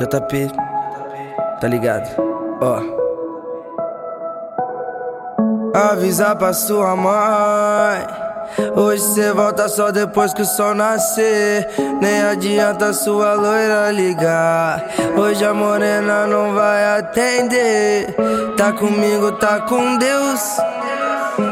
JP, tá ligado? Ó. Avisa pra sua mãe. Hoje cê volta só depois que o sol nascer. Nem adianta sua loira ligar. Hoje a morena não vai atender. Tá comigo, tá com Deus.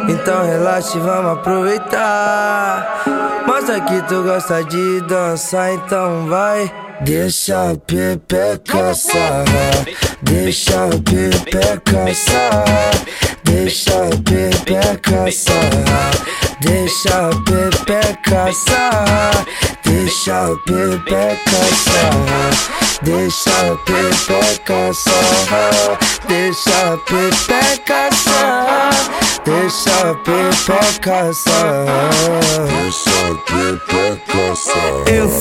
Então relaxa e vamos aproveitar. Mostra que tu gosta de dançar, então vai. Deixa a pepeca sarrar, deixa a pepeca sarrar, deixa a pepeca sarrar, deixa a pepeca sarrar, deixa a pepeca sarrar. Deixa a pepeca sarrar, deixa a pepeca sarrar, deixa a pepeca sarrar.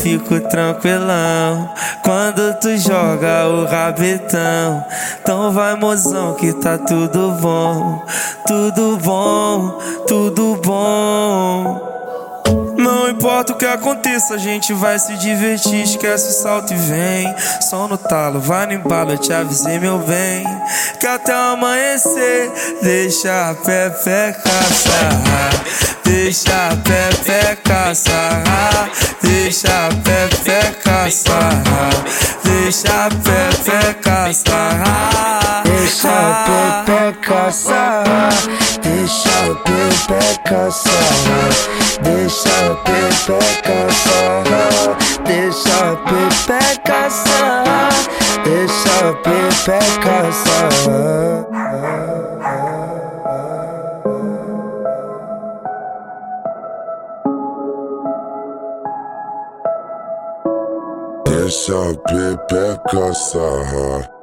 Fico tranquilão quando tu joga o rabetão. Então vai, mozão, que tá tudo bom, tudo bom, tudo bom. Não importa o que aconteça, a gente vai se divertir. Esquece o salto e vem. Só no talo, vai no embalo, eu te avisei, meu bem. Que até amanhecer, deixa a pepeca sarrar. Deixa a pepeca sarrar. Deixa a pepeca sarrar. Deixa a pepeca sarrar. Deixa a pepeca sarrar, deixa a pepeca sarrar, deixa a pepeca sarrar, deixa a pepeca sarrar, deixa a pepeca sarrar. Deixa a pepeca sarrar.